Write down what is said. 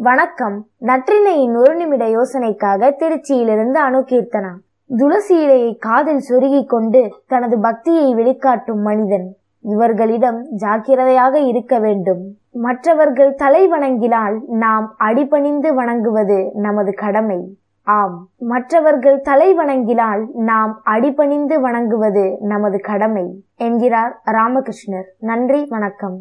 வணக்கம். நற்றினையின் ஒரு நிமிட யோசனைக்காக திருச்சியிலிருந்து அணுகீர்த்தனா. துளசி இலையை காதில் சொருகிக் கொண்டு தனது பக்தியை வெளிக்காட்டும் மனிதன். இவர்களிடம் ஜாக்கிரதையாக இருக்க வேண்டும். மற்றவர்கள் தலை வணங்கினால் நாம் அடிபணிந்து வணங்குவது நமது கடமை. ஆம். மற்றவர்கள் தலை வணங்கினால் நாம் அடிபணிந்து வணங்குவது நமது கடமை. என்கிறார் ராமகிருஷ்ணர். நன்றி வணக்கம்.